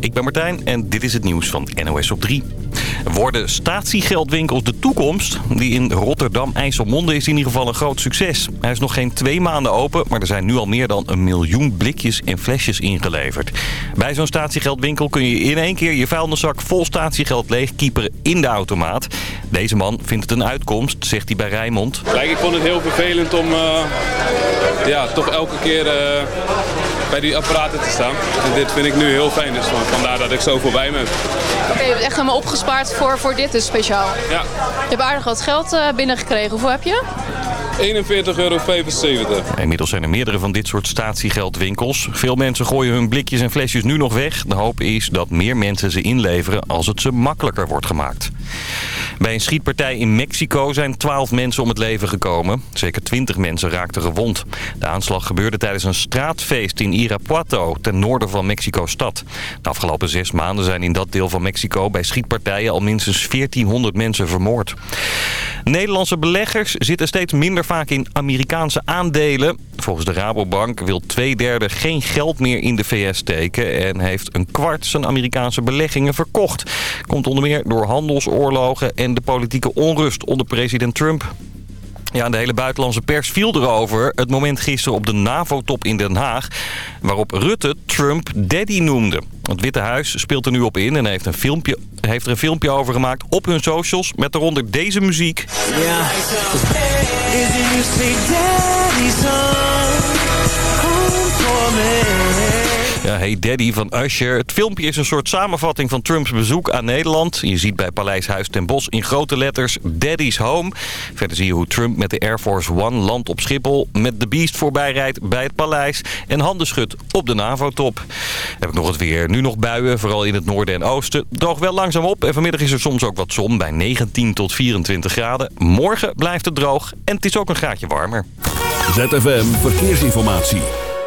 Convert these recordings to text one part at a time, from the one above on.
Ik ben Martijn en dit is het nieuws van NOS op 3. Worden statiegeldwinkels de toekomst? Die in Rotterdam-IJsselmonde is in ieder geval een groot succes. Hij is nog geen twee maanden open, maar er zijn nu al meer dan een miljoen blikjes en flesjes ingeleverd. Bij zo'n statiegeldwinkel kun je in één keer je vuilniszak vol statiegeld leegkieperen in de automaat. Deze man vindt het een uitkomst, zegt hij bij Rijnmond. Kijk, ik vond het heel vervelend om uh, ja, toch elke keer uh, bij die apparaten te staan. En dit vind ik nu heel fijn, dus vandaar dat ik zo voorbij ben. Oké, okay, je hebt echt helemaal opgespaard voor, voor dit dus speciaal. Ja. Je hebt aardig wat geld uh, binnengekregen. Hoeveel heb je? 41,75 euro. Inmiddels zijn er meerdere van dit soort statiegeldwinkels. Veel mensen gooien hun blikjes en flesjes nu nog weg. De hoop is dat meer mensen ze inleveren als het ze makkelijker wordt gemaakt. Bij een schietpartij in Mexico zijn 12 mensen om het leven gekomen. Zeker 20 mensen raakten gewond. De aanslag gebeurde tijdens een straatfeest in Irapuato, ten noorden van Mexico-stad. De afgelopen zes maanden zijn in dat deel van Mexico bij schietpartijen al minstens 1400 mensen vermoord. Nederlandse beleggers zitten steeds minder vaak in Amerikaanse aandelen. Volgens de Rabobank wil twee derde geen geld meer in de VS steken... en heeft een kwart zijn Amerikaanse beleggingen verkocht. Komt onder meer door handelsoorlogen de politieke onrust onder president Trump. Ja, de hele buitenlandse pers viel erover. Het moment gisteren op de NAVO-top in Den Haag... waarop Rutte Trump daddy noemde. Het Witte Huis speelt er nu op in en heeft, een filmpje, heeft er een filmpje over gemaakt op hun socials... met daaronder deze muziek. Ja. Ja, Hey Daddy van Usher. Het filmpje is een soort samenvatting van Trumps bezoek aan Nederland. Je ziet bij Paleis Huis ten Bosch in grote letters Daddy's Home. Verder zie je hoe Trump met de Air Force One landt op Schiphol... met de Beast voorbij rijdt bij het paleis... en handen schudt op de NAVO-top. Heb ik nog het weer. Nu nog buien, vooral in het noorden en oosten. Droog wel langzaam op en vanmiddag is er soms ook wat zon bij 19 tot 24 graden. Morgen blijft het droog en het is ook een graadje warmer. ZFM Verkeersinformatie.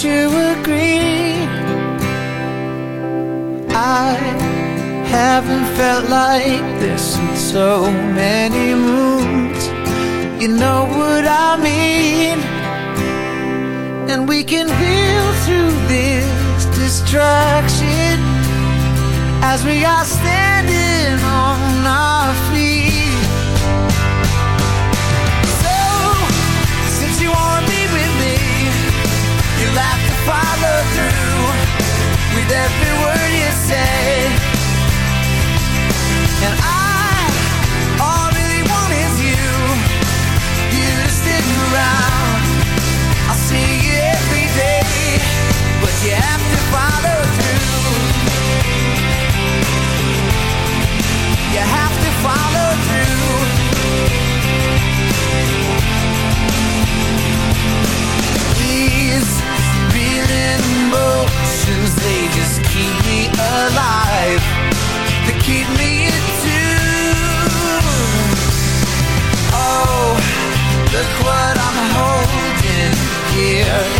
To agree? I haven't felt like this in so many moons. You know what I mean? And we can feel through this distraction as we are standing on our feet. follow through with every word you say. And I here.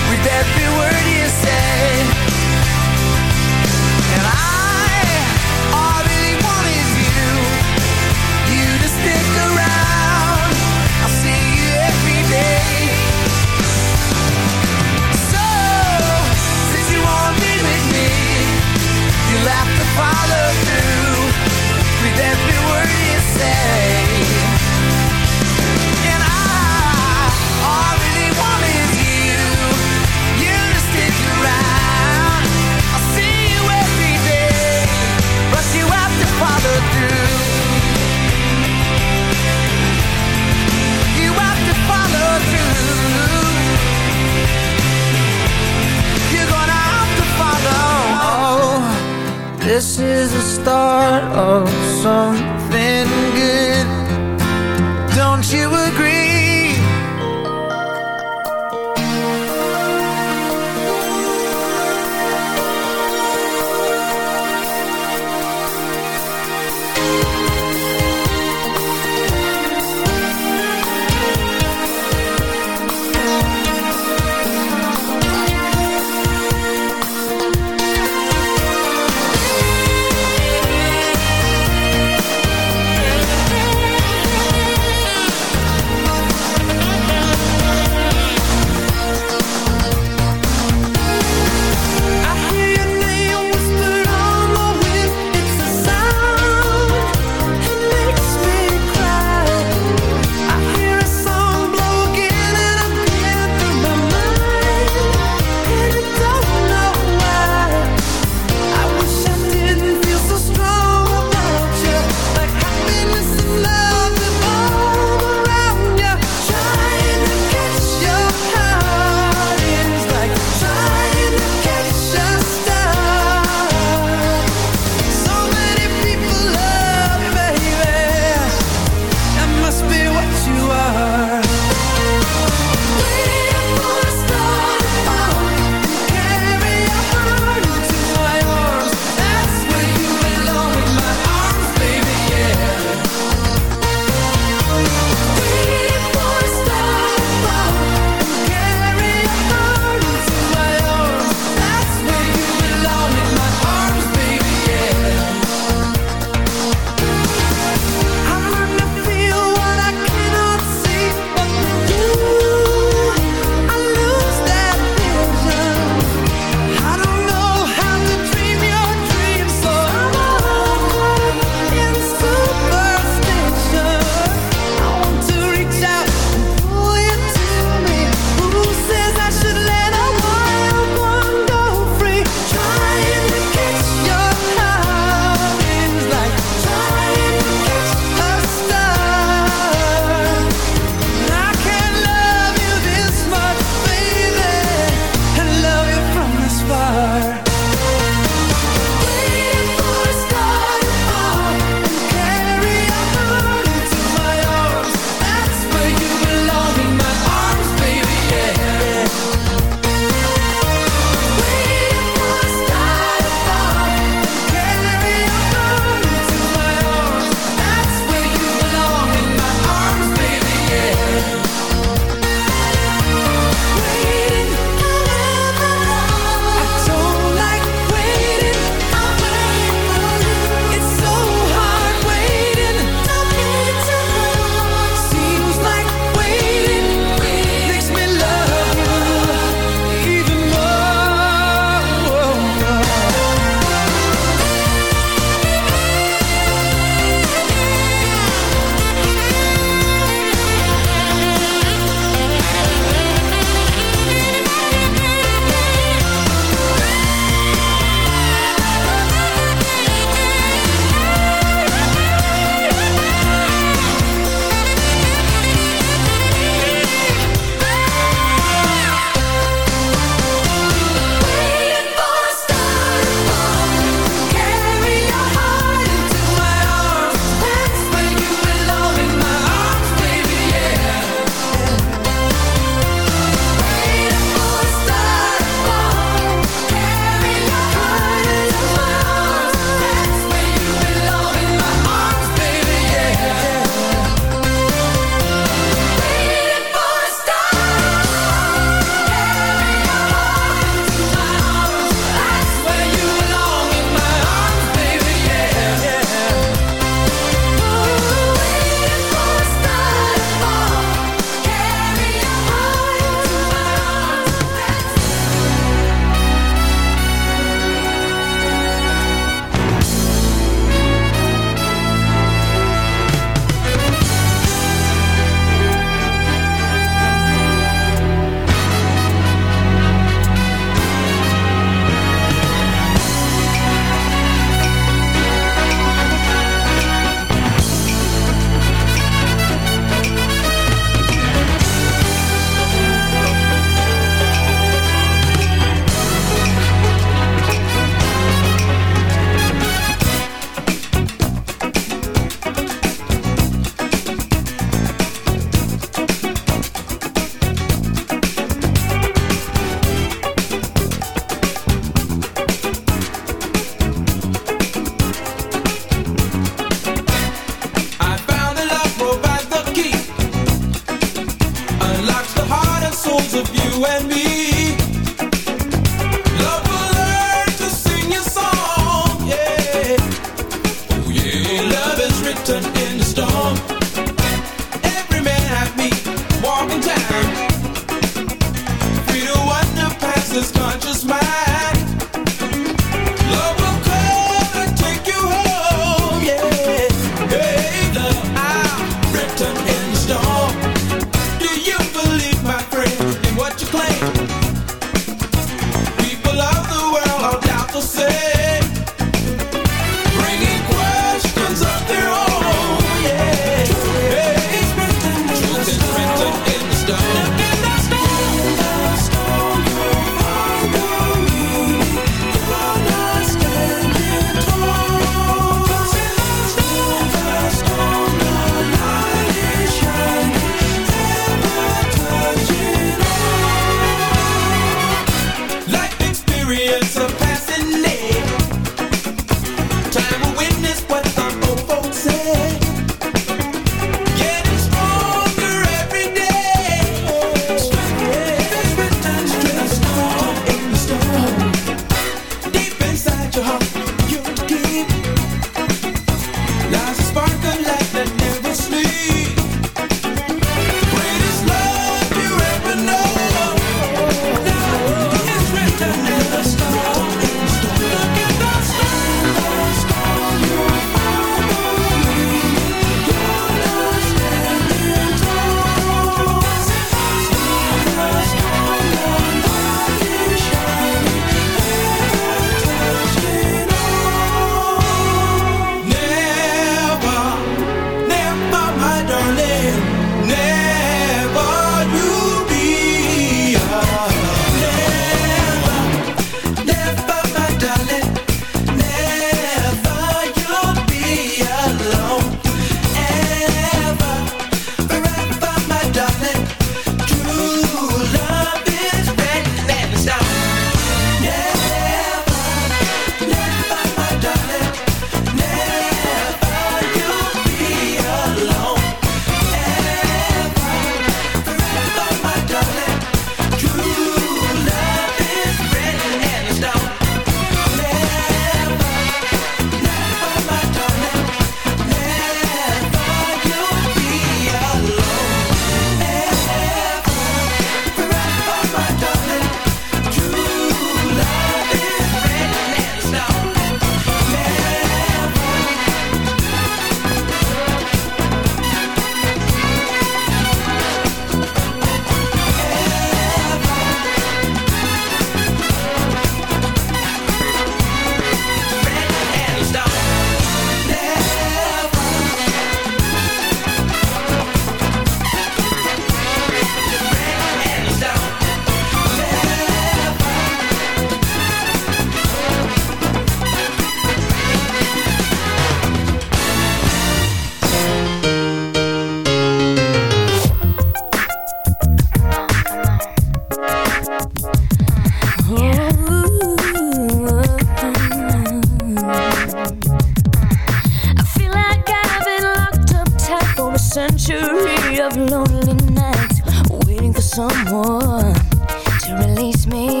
Me.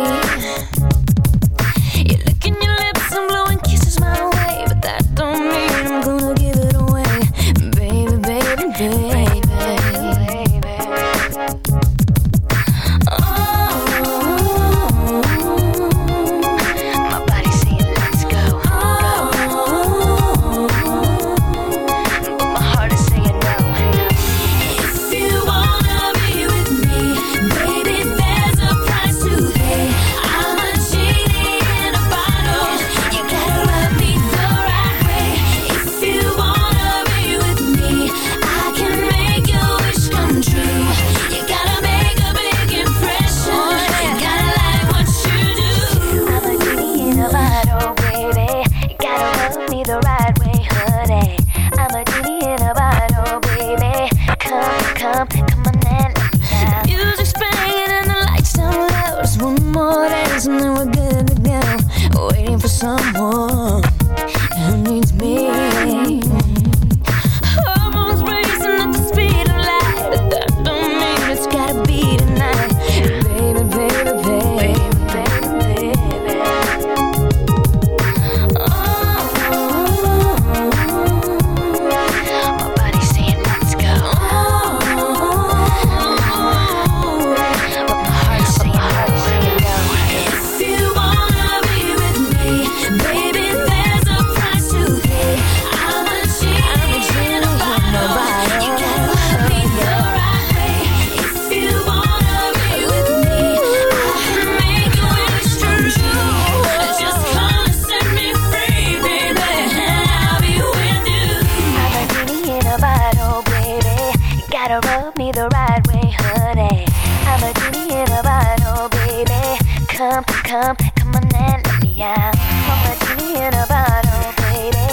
gotta rub me the right way, honey. I'm a genie in a bottle, baby. Come, come, come on and let me out. I'm a genie in a bottle, baby.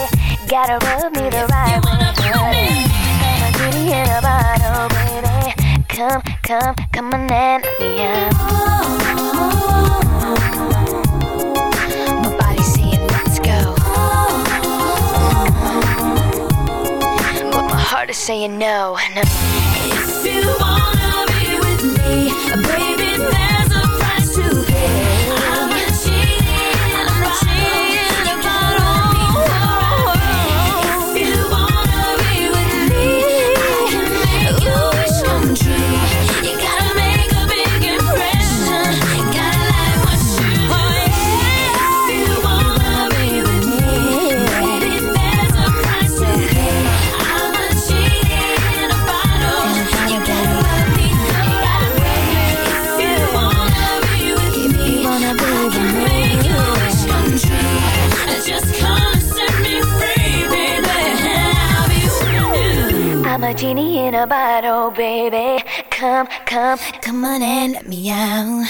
Gotta rub me the right way, honey. I'm a genie in a bottle, baby. Come, come, come on and let me out. My body's saying let's go. But my heart is saying no, no. You wanna genie in a bottle, baby. Come, come, come on and let me out.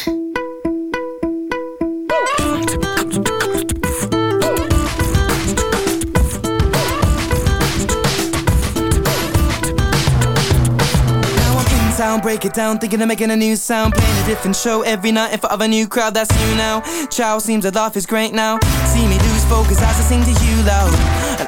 Now I'm in town, break it down, thinking of making a new sound. Playing a different show every night in front of a new crowd, that's you now. Chow seems to laugh is great now. See me lose focus as I sing to you loud.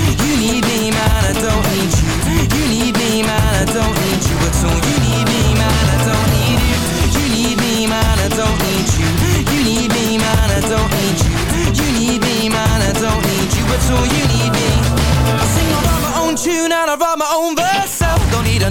You need me, man, I don't need you. You need me, man, I don't need you at all. You need me, man, I don't need you. You need me, man, I don't need you. You need me, man, I don't need you. You need me, man, I don't need you at all. You need me. I sing, I my own tune and I write my own verse.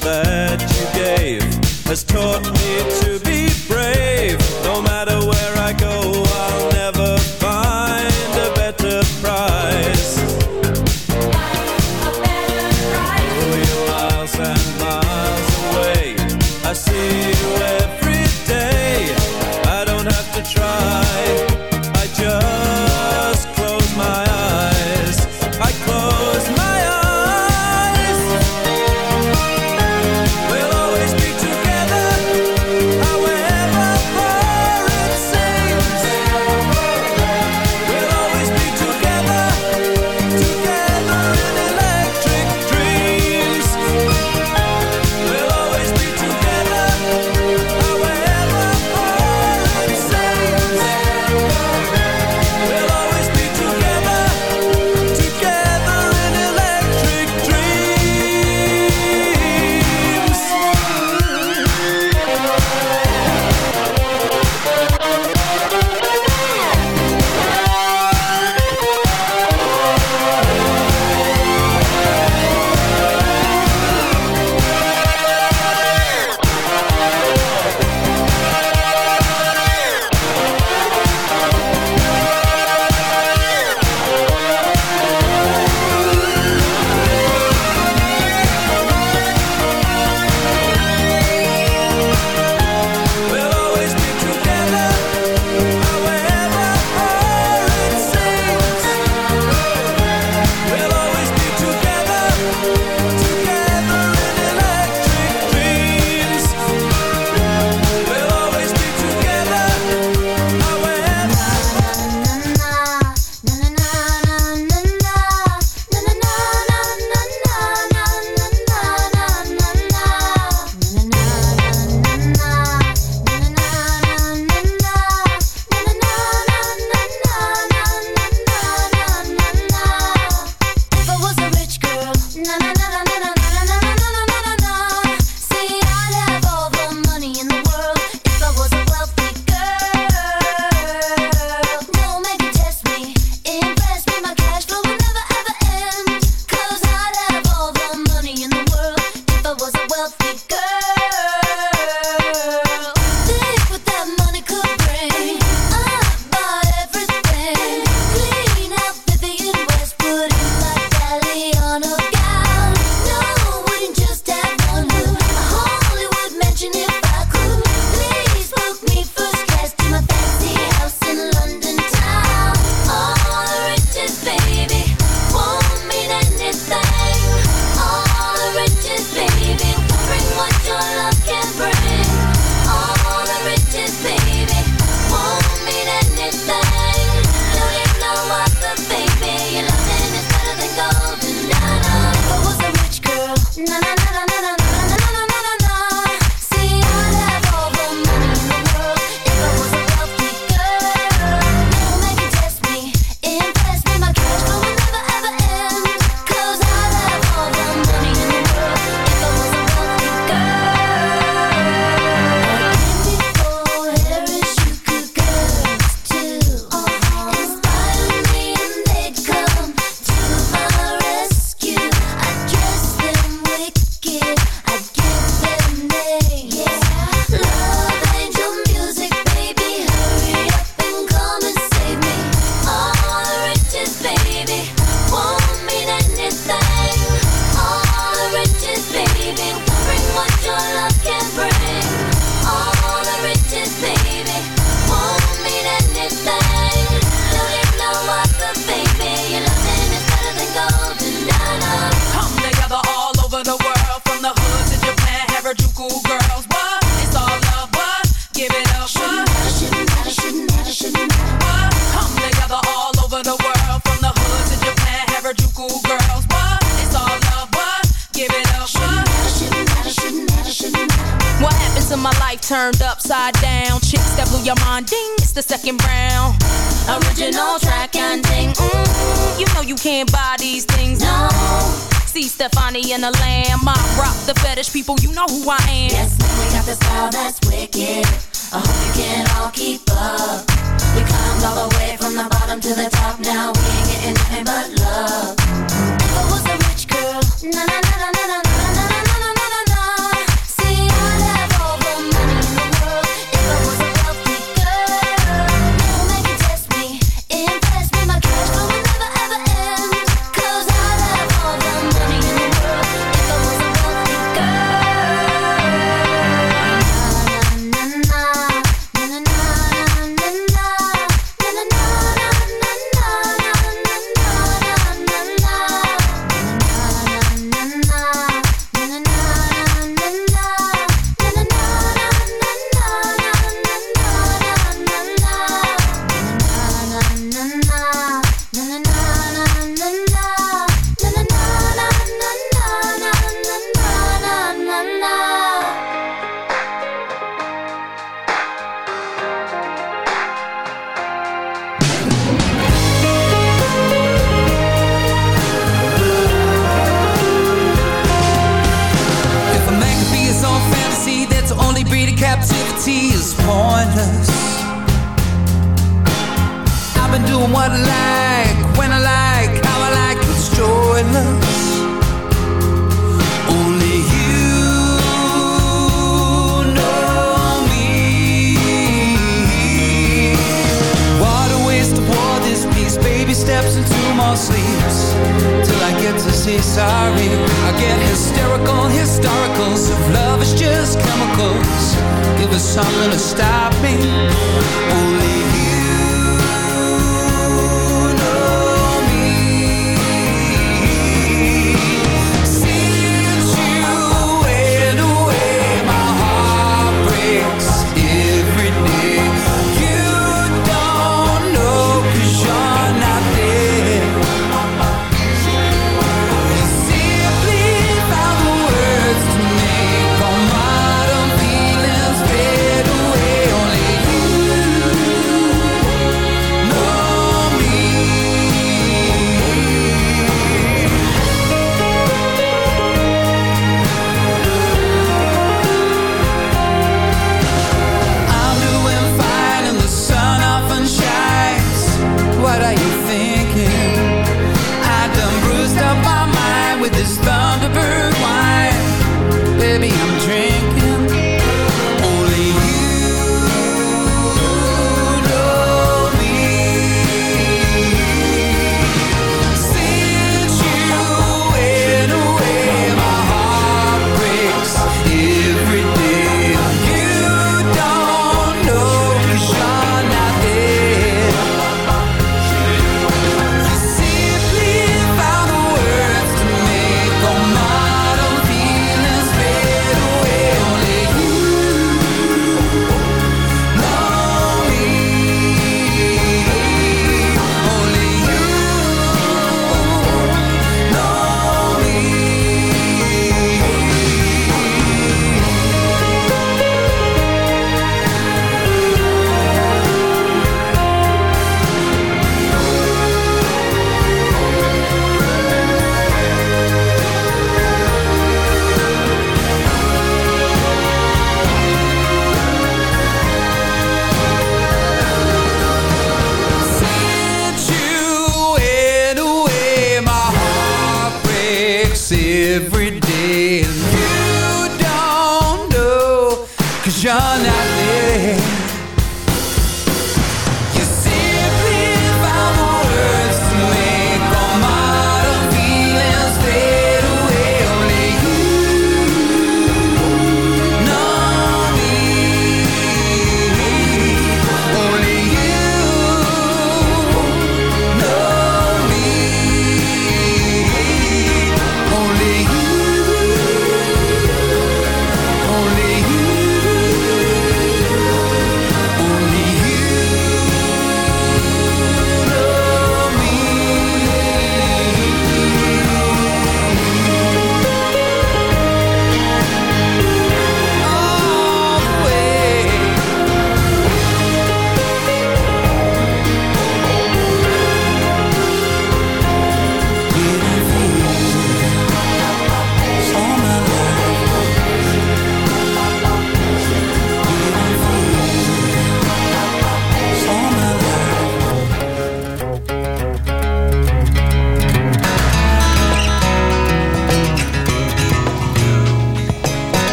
that you gave has taught me.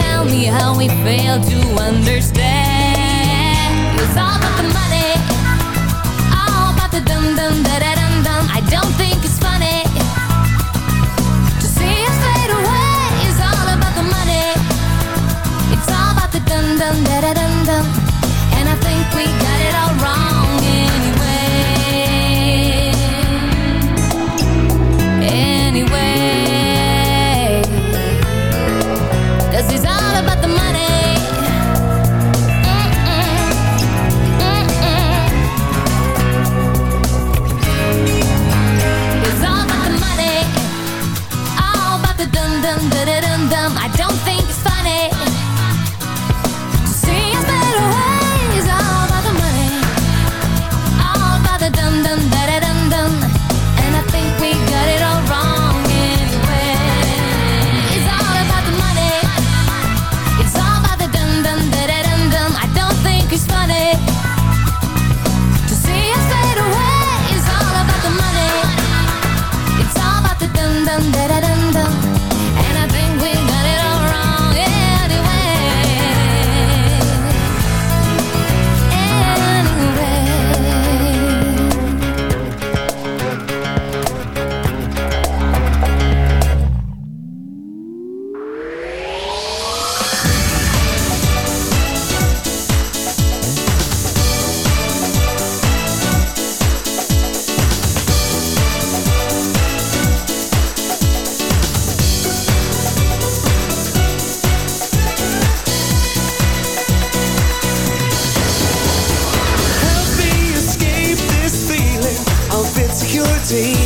tell me how we fail to understand. It's all about the money, all about the dum dum da da dum dum. I don't think it's funny to see us fade away. It's all about the money, it's all about the dum dum da da dum dum. See.